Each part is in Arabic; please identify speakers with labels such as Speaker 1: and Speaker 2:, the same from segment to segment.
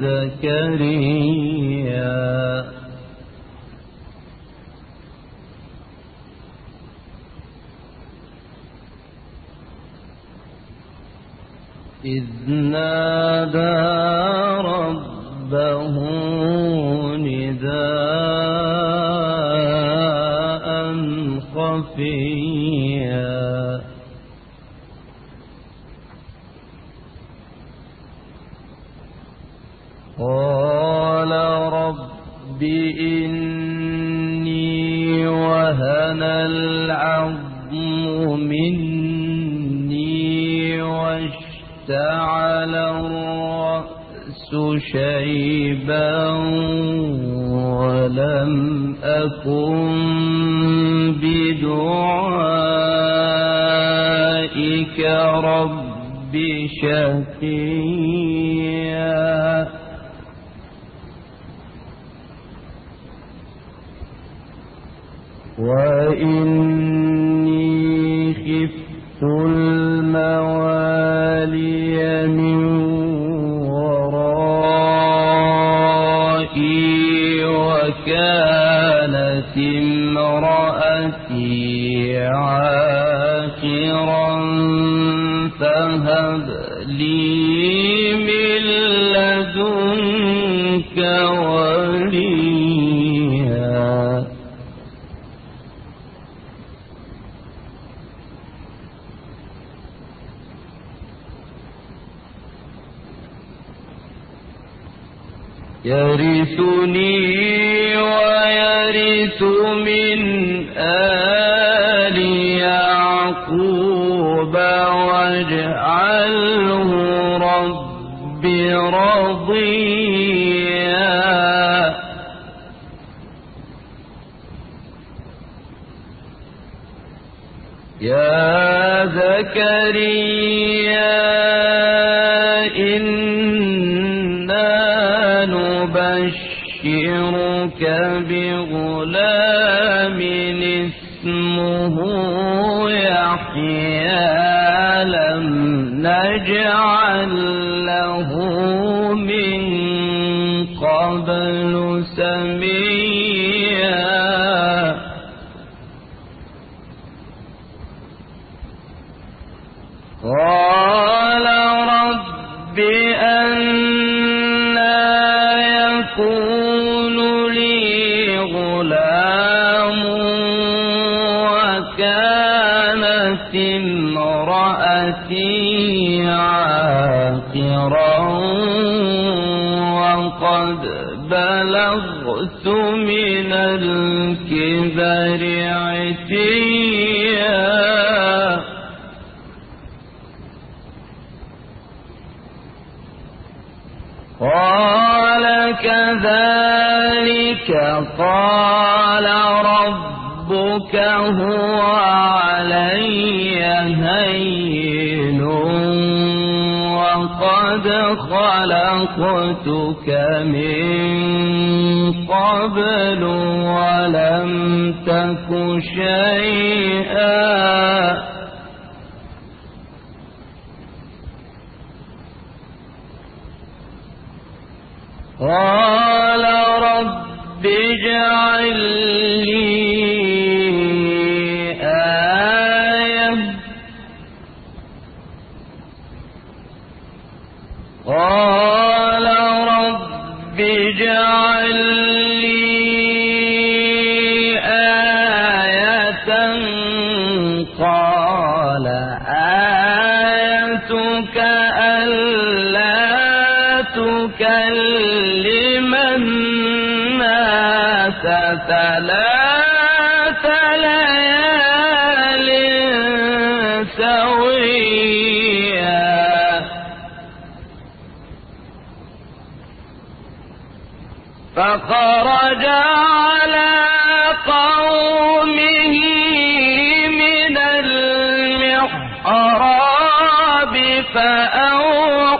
Speaker 1: زكريا. إذ ولم أكن بدعائك رب شقيا وإني لي من لدنك وليا. يرثني ويرث من آل واجعله رب رضيا. يا زكريا إنا نبشرك بغلام اسمه يحيى. نجعل له من قبل سميا. قال رب أنا يكون لي غلام وكانت امرأتي بلغت من الكبر عتيا. قال كذلك قال ربك هو علي هين وقد خلقتك من قبل ولم تك شيئا. قال ثلاث ليال سويا. فخرج على قومه من المحراب فأوحى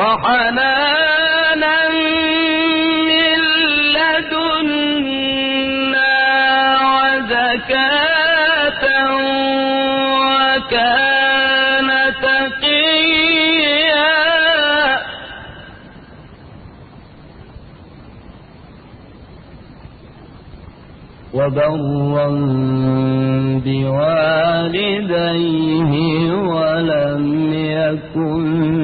Speaker 1: وحنانا من لدنا وزكاة وكان تقيا. وبرا بوالديه ولم يكن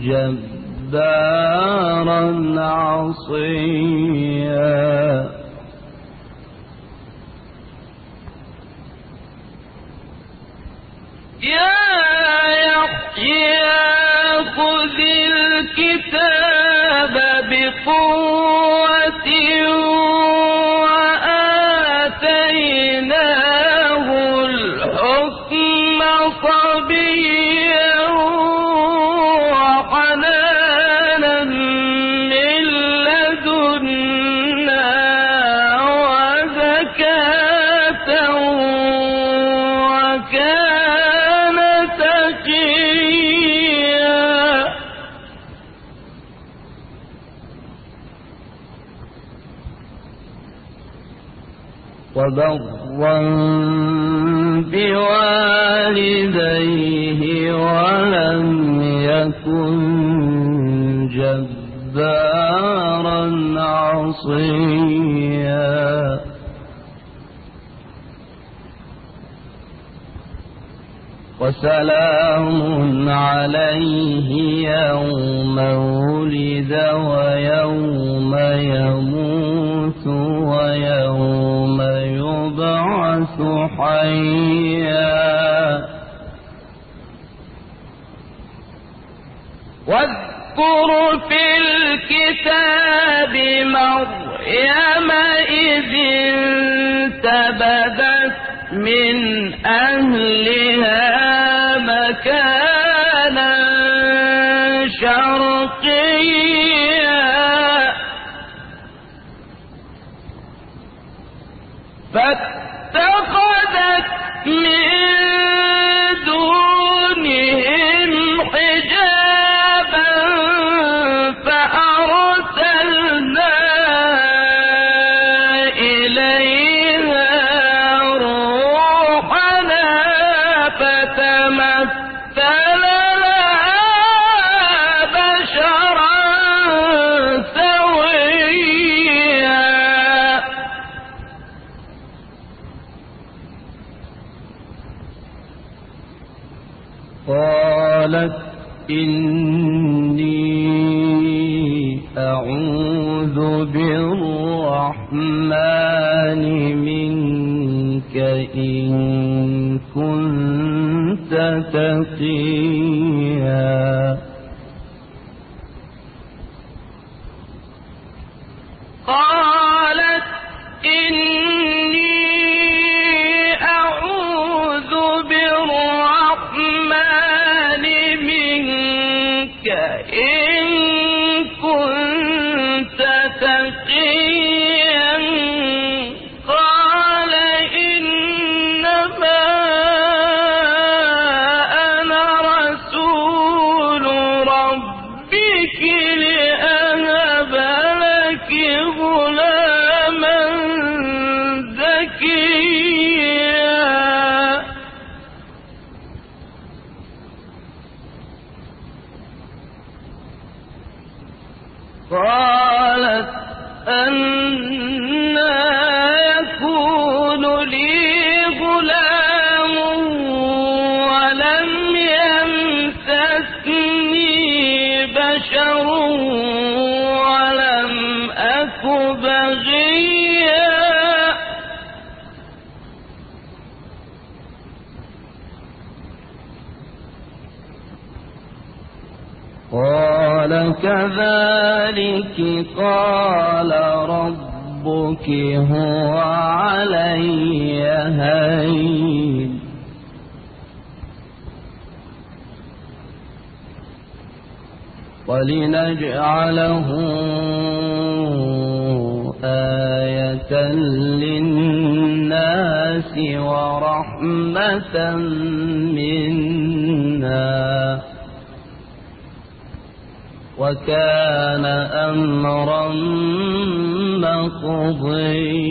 Speaker 1: جبارا عصيا. يا يحيى خذ الكتاب بقوة وبرا بوالديه ولم يكن جبارا عصيا وسلام عليه يوم ولد ويوم يموت ويوم يبعث حيا. واذكر في الكتاب مريم إذ انتبذت من أهلها مكانا إني قال كذلك قال ربك هو علي هين. ولنجعله آية للناس ورحمة منا. وكان أمرا مقضيا.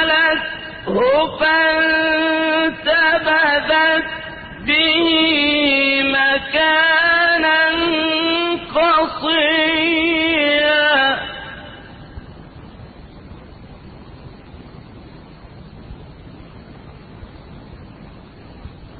Speaker 1: فحملته فانتبذت به مكانا قصيا فحملته فانتبذت به مكانا قصيا فأجاءها المخاض إلى جذع النخلة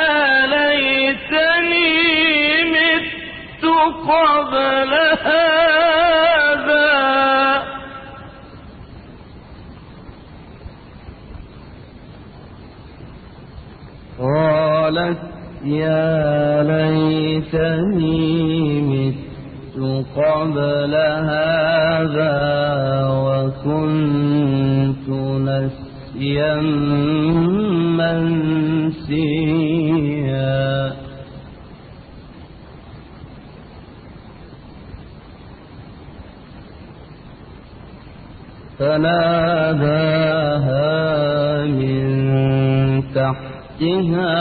Speaker 1: قبل هذا. قالت يا ليتني مت قبل هذا وكنت نسيا منسيا. فناداها من تحتها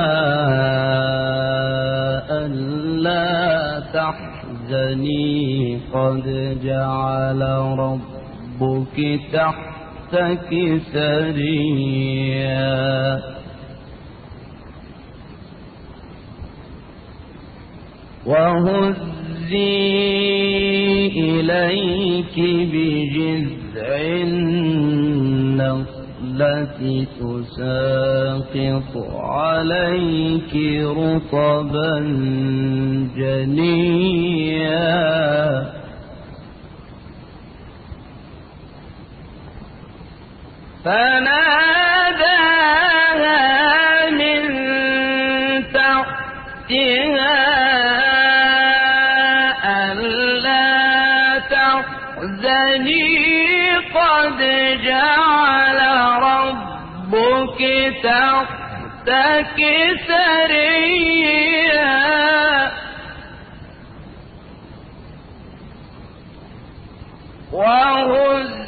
Speaker 1: ألا تحزني قد جعل ربك تحتك سريا وهزي إليك بجذع النخلة تساقط عليك رطبا جنيا. فناداها من تحتها قد جعل ربك تحتك سريا. وهزي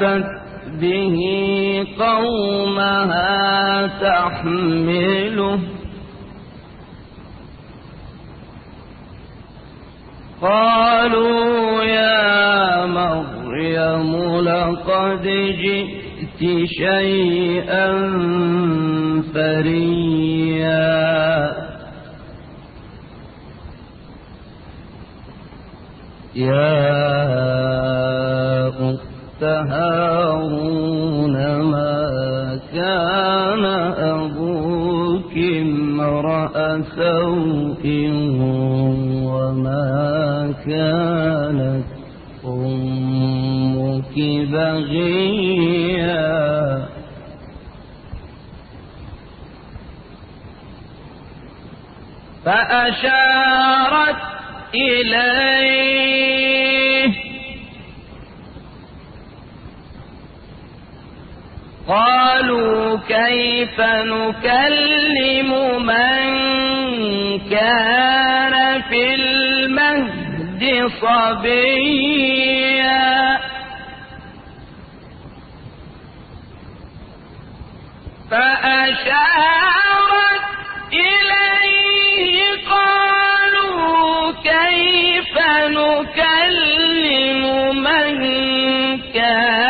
Speaker 1: فأتت به قومها تحمله قالوا يا مريم لقد جئت شيئا فريا يا أبوك امرأ سوء وما كانت أمك بغيا. فأشارت إليه قالوا كيف نكلم من كان في المهد صبيا؟ فأشارت إليه قالوا كيف نكلم من كان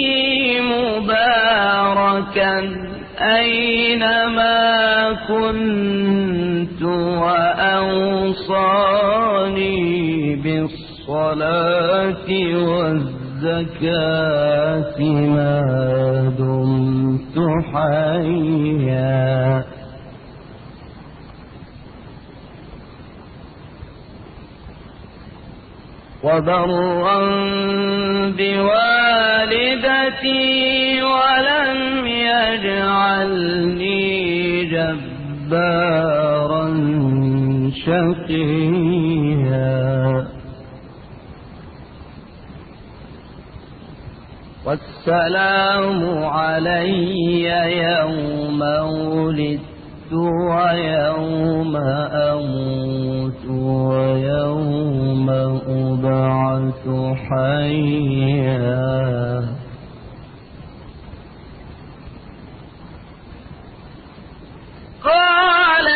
Speaker 1: مباركا أينما كنت وأوصاني بالصلاة والزكاة ما دمت حيا. وبرا بوالدتي جبارا شقيا. والسلام علي يوم ولدت ويوم أموت ويوم أبعث حيا.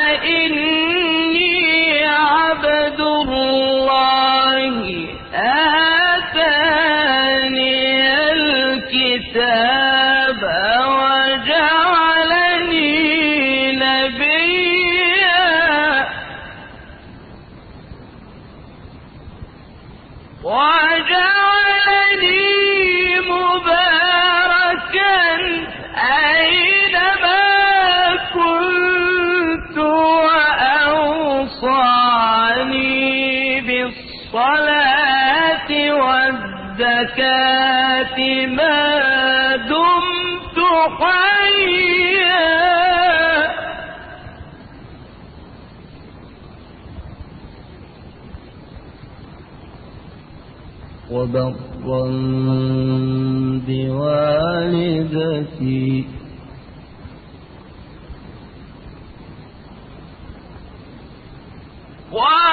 Speaker 1: قال والزكاة ما دمت حيا وبرا بوالدتي وبرا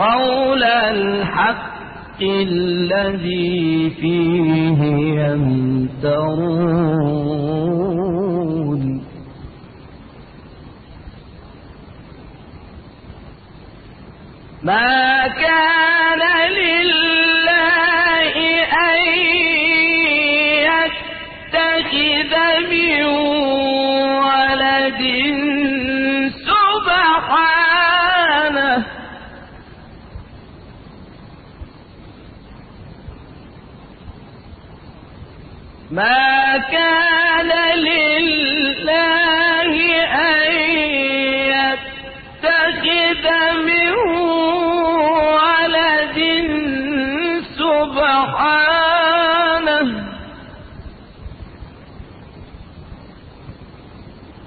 Speaker 1: قول الحق الذي فيه يمترون. ما كان لله أن يتخذ من ما كان لله أن يتخذ من ولد سبحانه.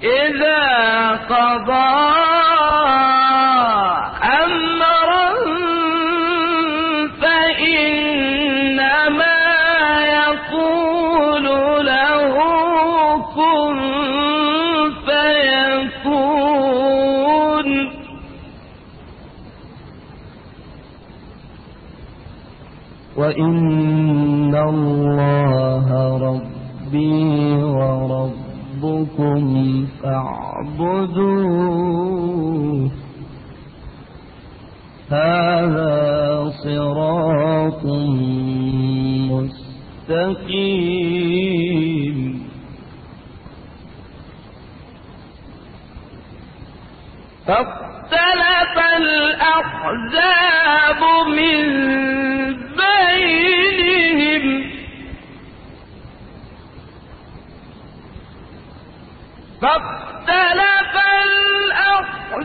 Speaker 1: إذا قضى
Speaker 2: فاعبدوه هذا صراط مستقيم.
Speaker 1: فاختلف الأحزاب من بينهم فاختلف الأحزاب من بينهم فويل للذين كفروا من مشهد يوم عظيم أسمع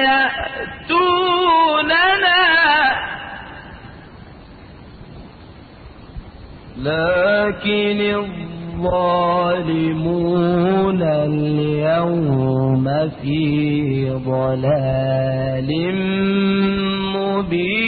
Speaker 1: يأتوننا.
Speaker 2: لكن الظالمون اليوم في ضلال مبين.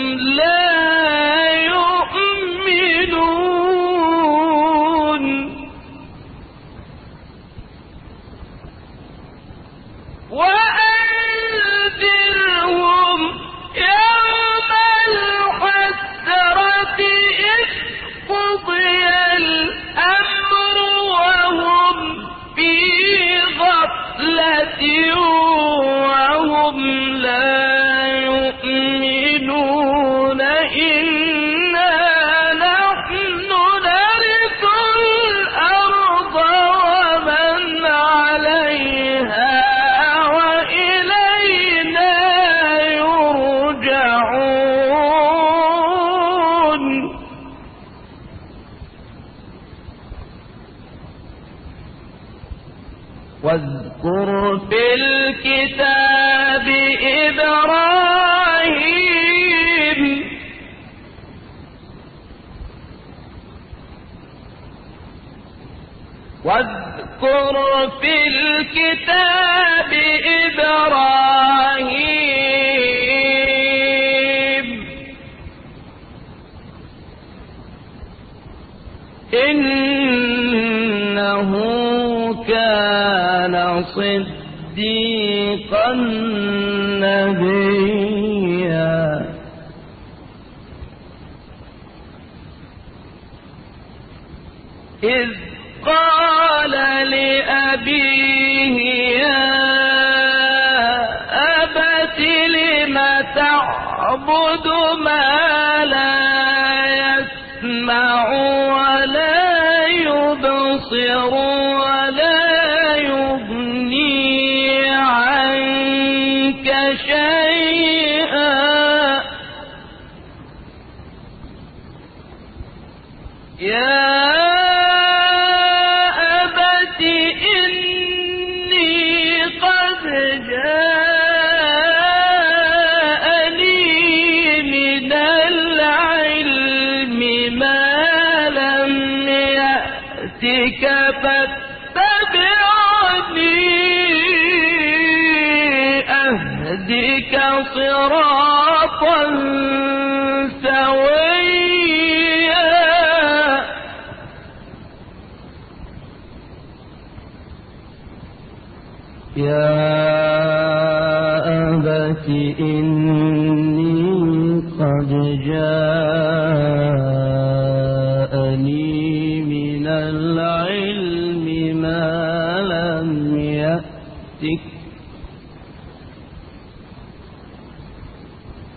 Speaker 1: إبراهيم. واذكر في الكتاب إبراهيم. إنه كان صديقا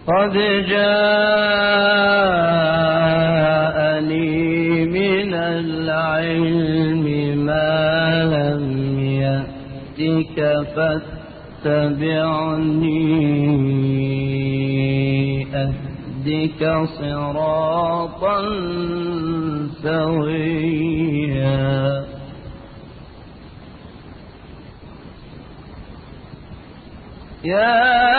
Speaker 1: قد جاءني من العلم ما لم يأتك فاتبعني. أهدك صراطا سويا.
Speaker 2: يا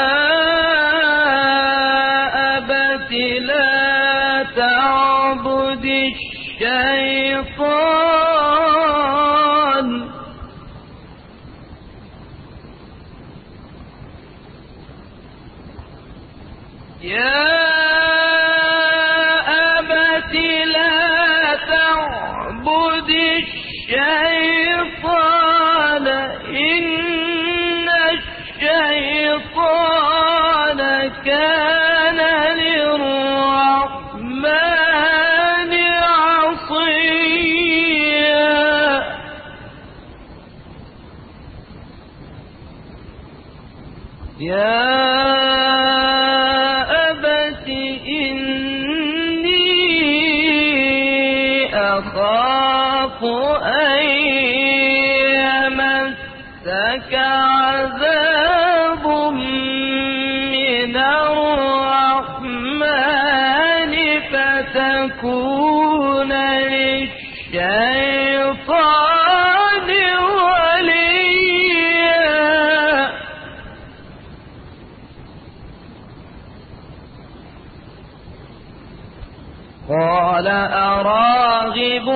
Speaker 2: راغب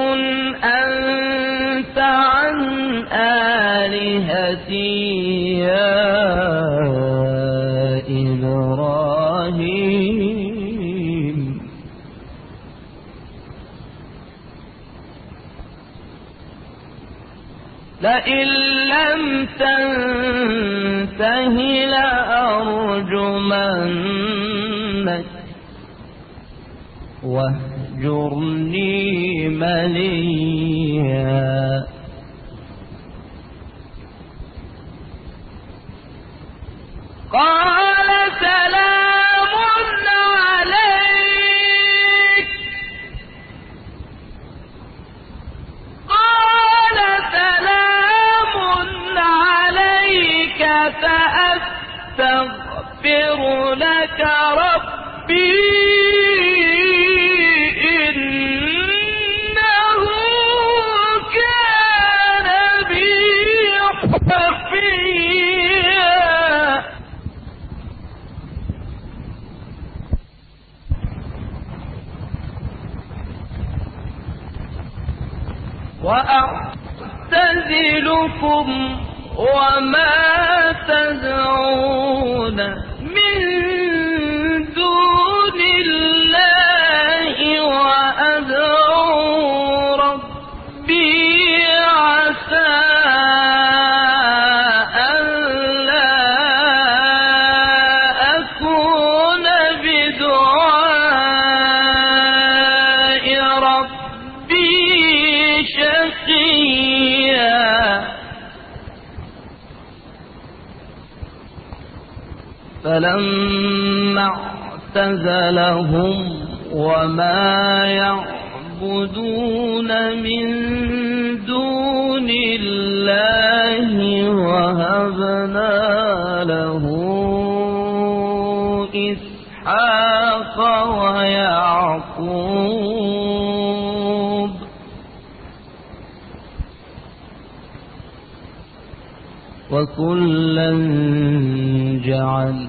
Speaker 2: أنت عن آلهتي يا إبراهيم. لئن لم تنته لأرجمنك. وهو واهجرني مليا. قال سلام عليك. قال سلام عليك فأستغفر لك ربي. وأعتزلكم وما تدعون من
Speaker 1: فلما اعتزلهم وما يعبدون من دون الله وهبنا له إسحاق ويعقوب. وكلا جعلنا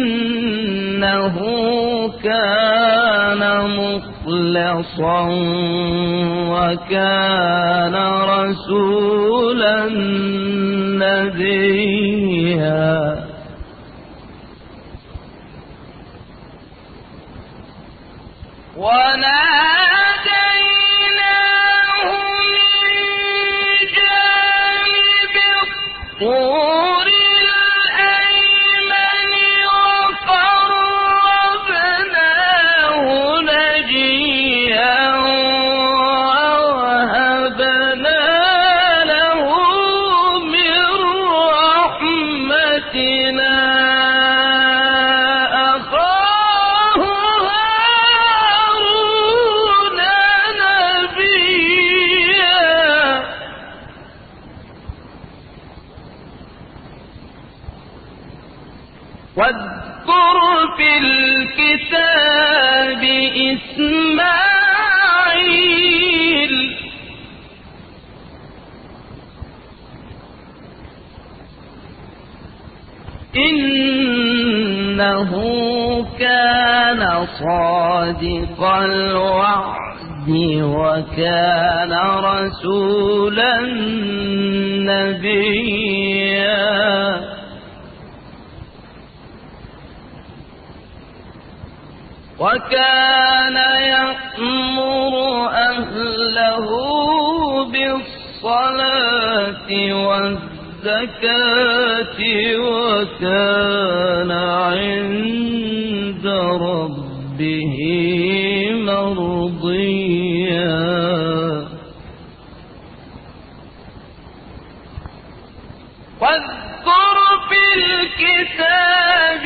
Speaker 1: إنه كان مخلصا وكان رسولا نبيا وناديناه الكتاب إسماعيل إنه كان صادق الوعد وكان رسولا نبيا. وكان يأمر أهله بالصلاة والزكاة وكان عند ربه مرضيا. واذكر في الكتاب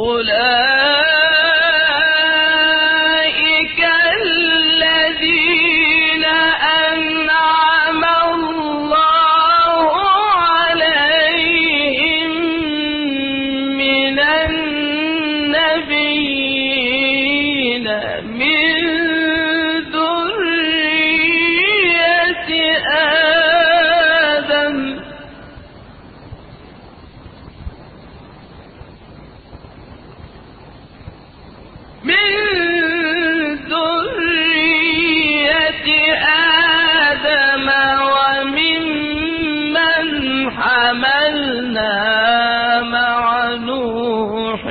Speaker 1: أولئك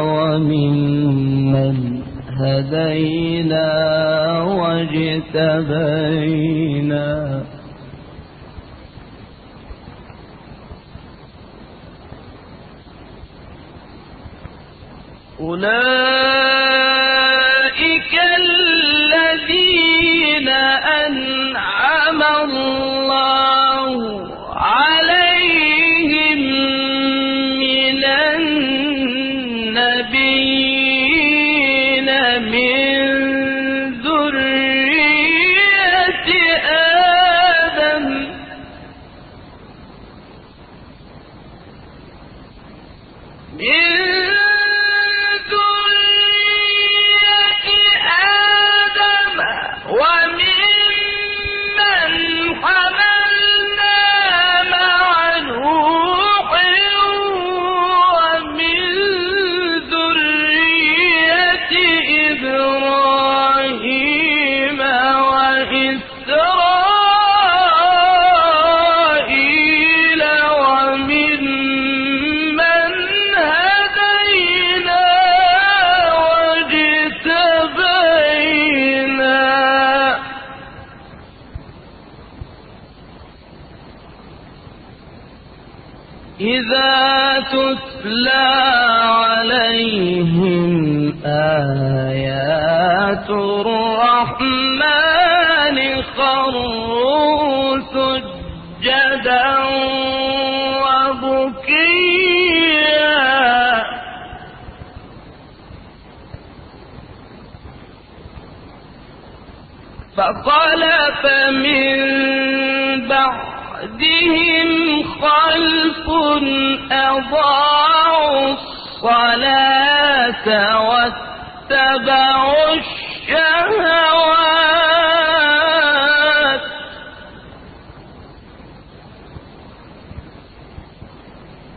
Speaker 2: وممن هدينا واجتبينا. أولئك الذين أنعم الله إذا تتلى عليهم آيات الرحمن خروا سجدا وبكيا. فخلف من خلف أضاعوا الصلاة واتبعوا الشهوات.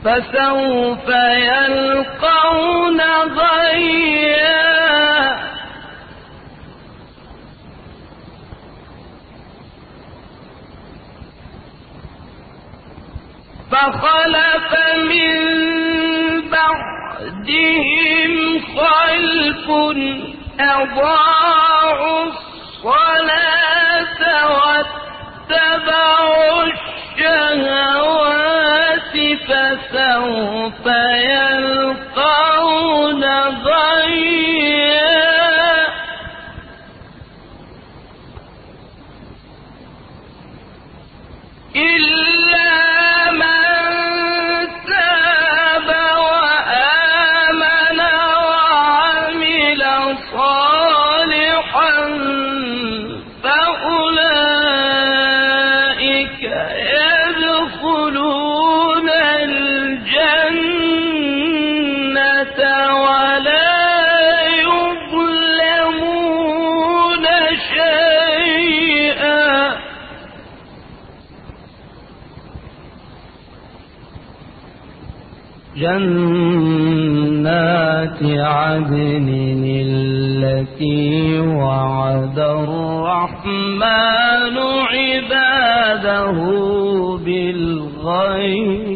Speaker 2: فسوف يلقون غيا فخلف من بعدهم خلف أضاعوا الصلاة واتبعوا الشهوات فسوف يلقون غيا. إلا جنات عدن التي وعد الرحمن عباده بالغيب.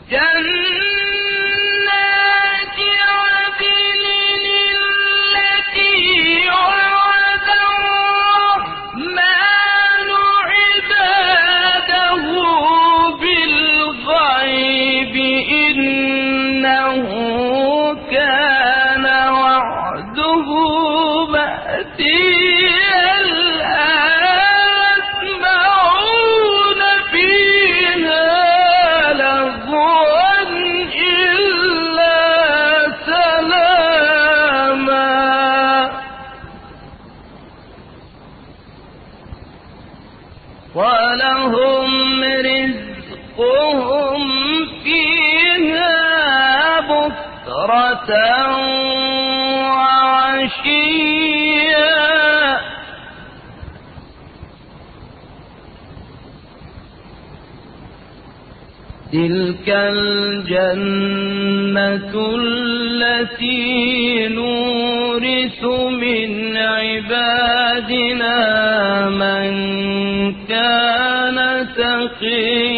Speaker 2: جنات عدن التي وعد الرحمن عباده بالغيب
Speaker 1: إنه كان وعده مأتيا. تلك الجنة التي نورث من عبادنا من كان تقيا.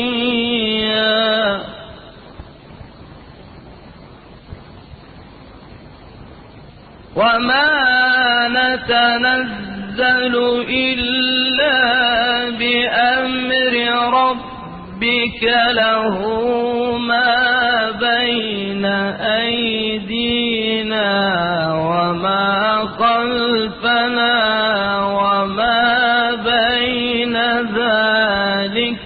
Speaker 1: وما نتنزل إلا بأمر ربك له ما بين أيدينا وما خلفنا وما بين ذلك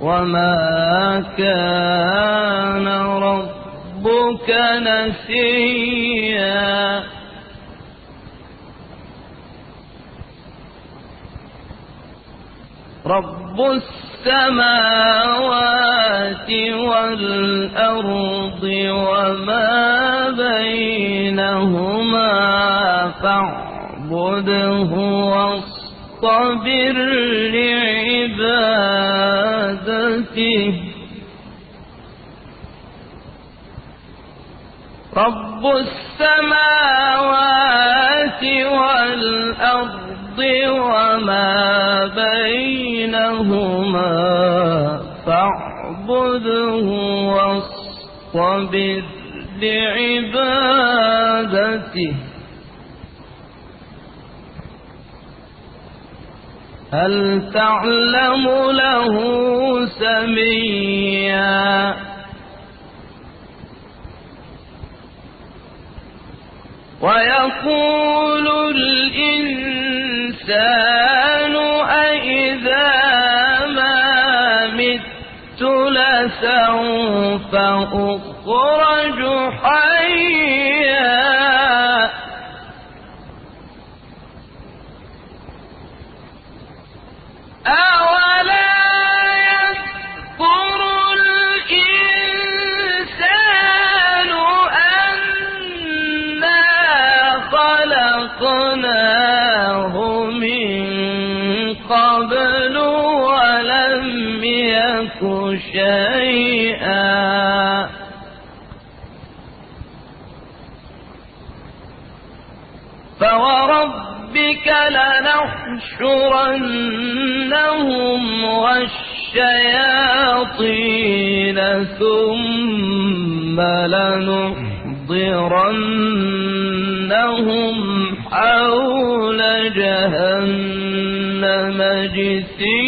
Speaker 1: وما كان ربك نسيا. رب السماوات والأرض وما بينهما فاعبده واصطبر لعبادته. رب السماوات والأرض وما بينهما فاعبده واصطبر لعبادته. هل تعلم له سميا؟ ويقول الإنسان أئذا ما مت لسوف أخرج حيا شيئا. فوربك لنحشرنهم والشياطين ثم لنحضرنهم حول جهنم جثيا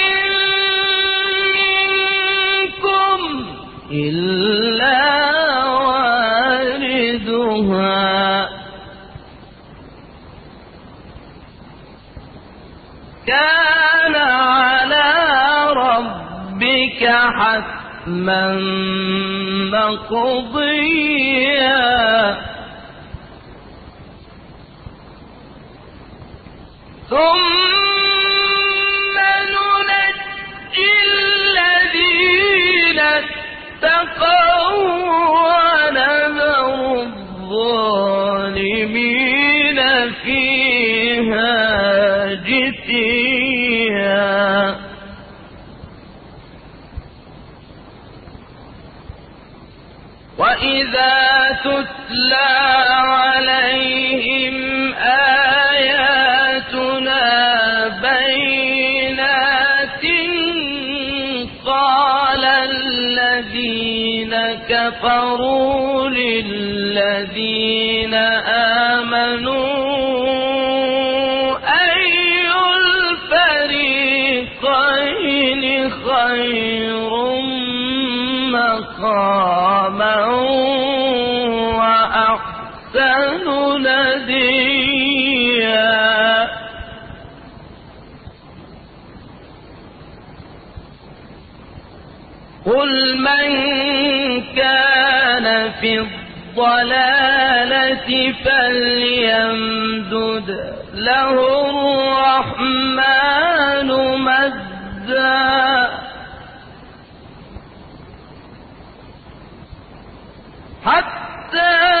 Speaker 1: حتما مقضيا. ثم ننجي الذين اتقوا الظالمين وإذا تتلى عليهم آياتنا بينات قال الذين كفروا للذين الضلالة فليمدد له الرحمن مدا. حتى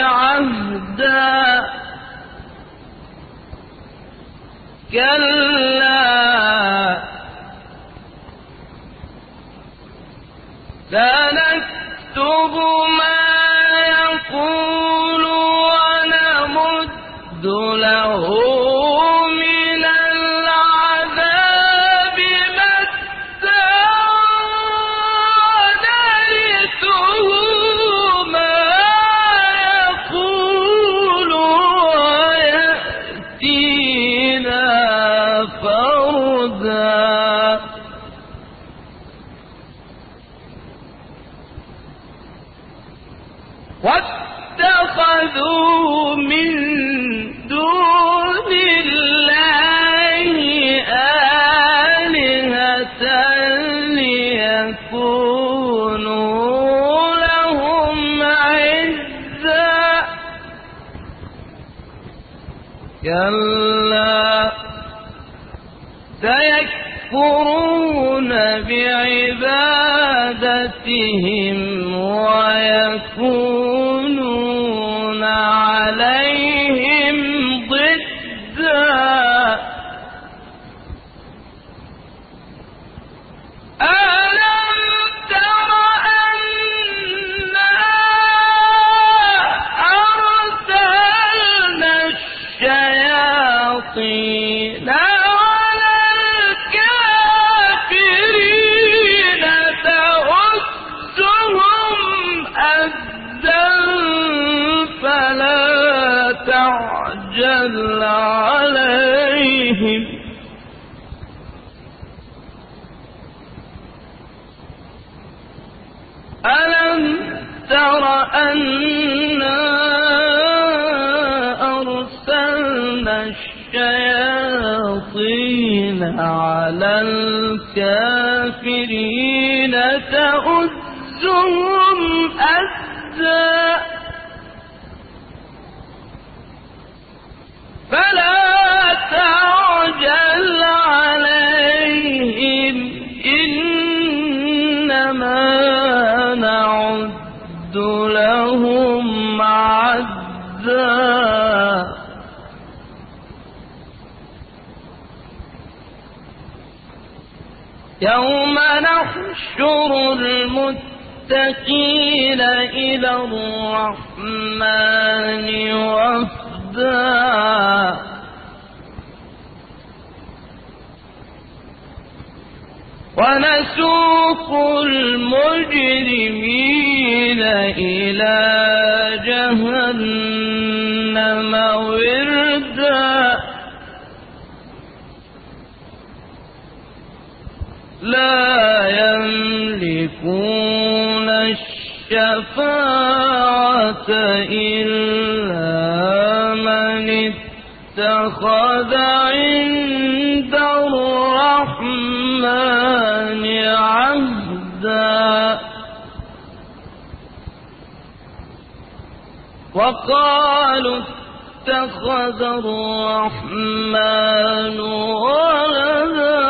Speaker 1: عهدا. كلا. سنكتب ما يقول. كلا سيكفرون بعبادتهم ويكونون على الكافرين تؤزهم أزا. فلا تعجل عليهم إنما نعد لهم عدا يوم نحشر المتقين إلى الرحمن وفدا. ونسوق المجرمين إلى جهنم وردا. لا يملكون الشفاعة إلا من اتخذ عند الرحمن عهدا. وقالوا اتخذ الرحمن ولدا.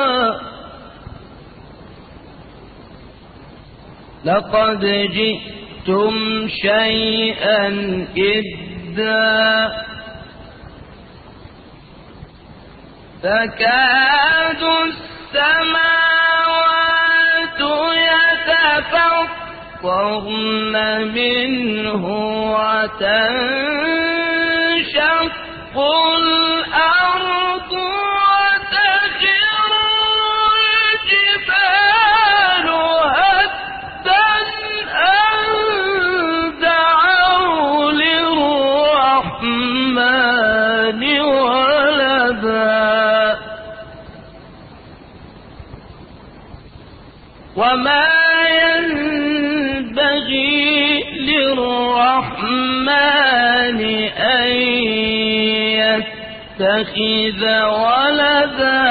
Speaker 1: لقد جئتم شيئا إدا تكاد السماوات يتفطرن منه وتنشق الأرض وما ينبغي للرحمن أن يتخذ ولدا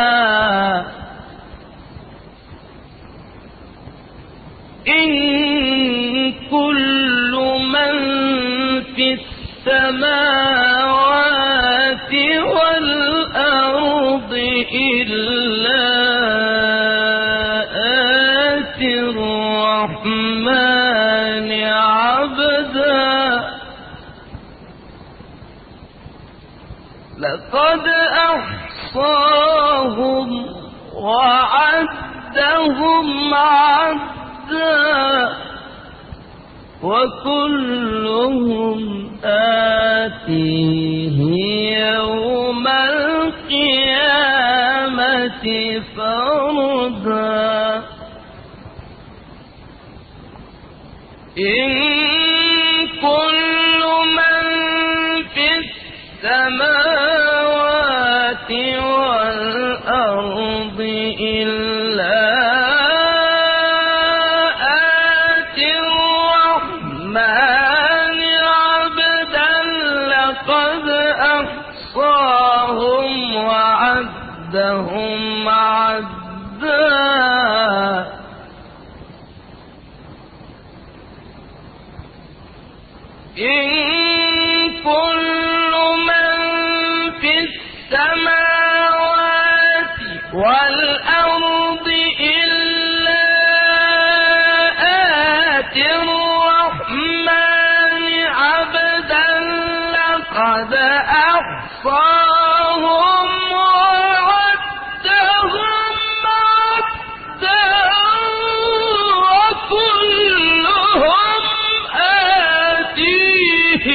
Speaker 1: إن كل من في السماوات لقد أحصاهم وعدهم عدا وكلهم آتيه يوم القيامة فردا. إن كل من في السماوات وعدهم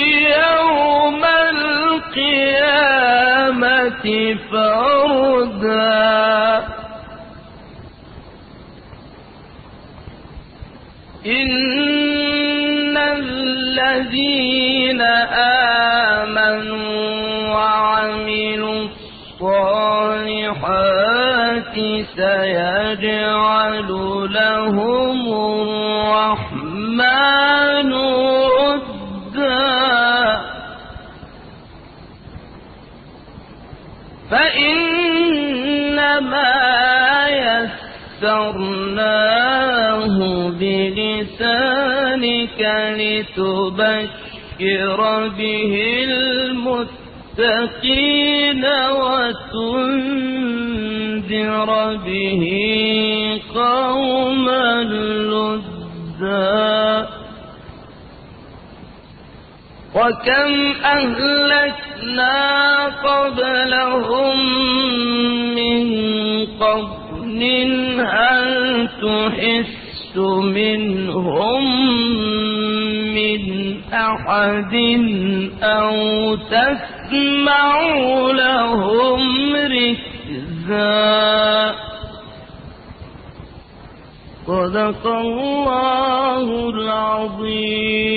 Speaker 1: يوم القيامة فردا. إن الذين آمنوا سيجعل لهم الرحمن ودا فإنما يسرناه بلسانك لتبشر به المتقين وتنذر. به قوما لذا وكم أهلكنا قبلهم من قرن هل تحس منهم من أحد أو تسمع لهم ركزا صدق الله العظيم.